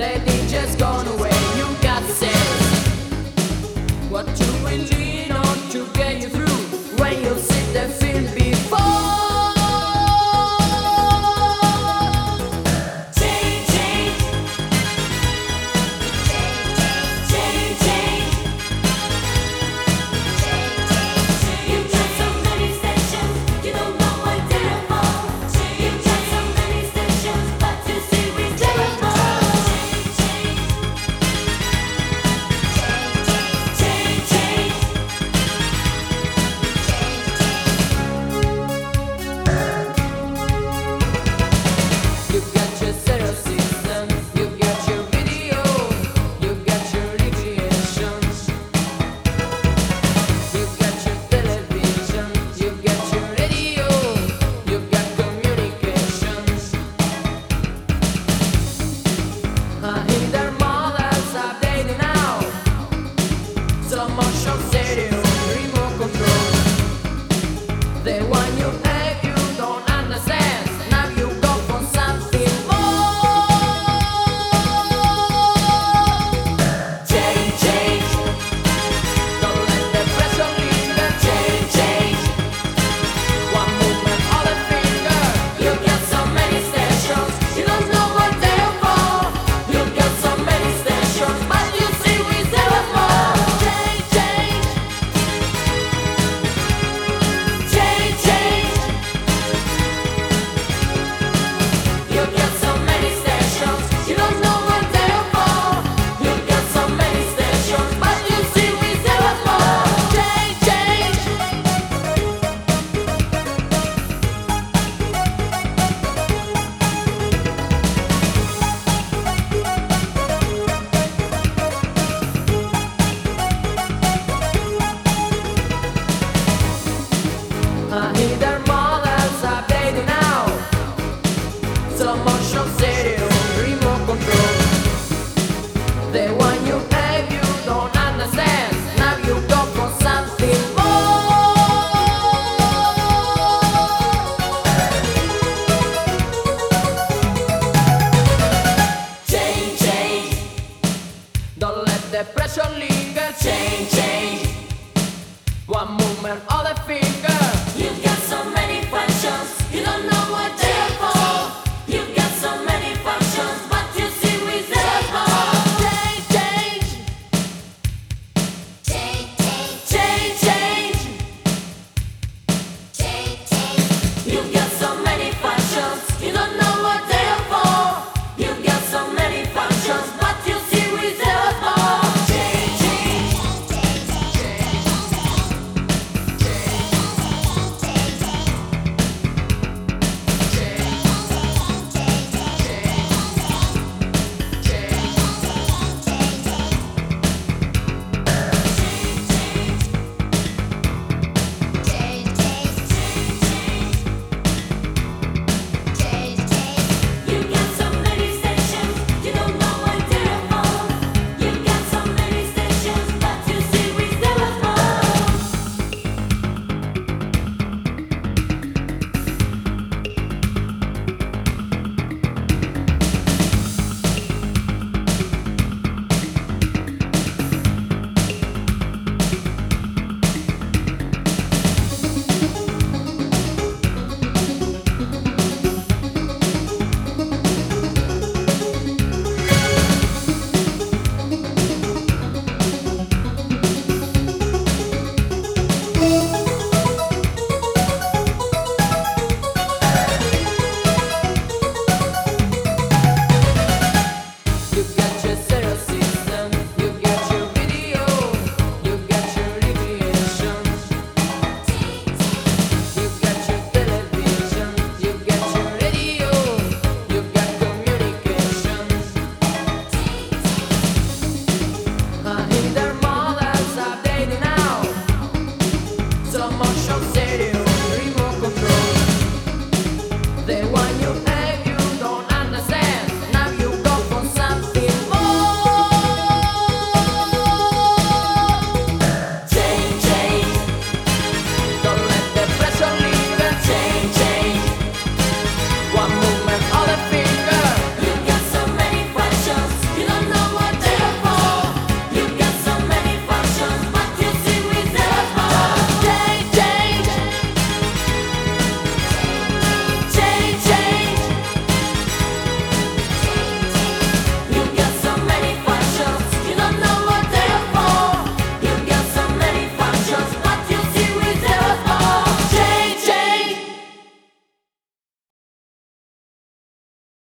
They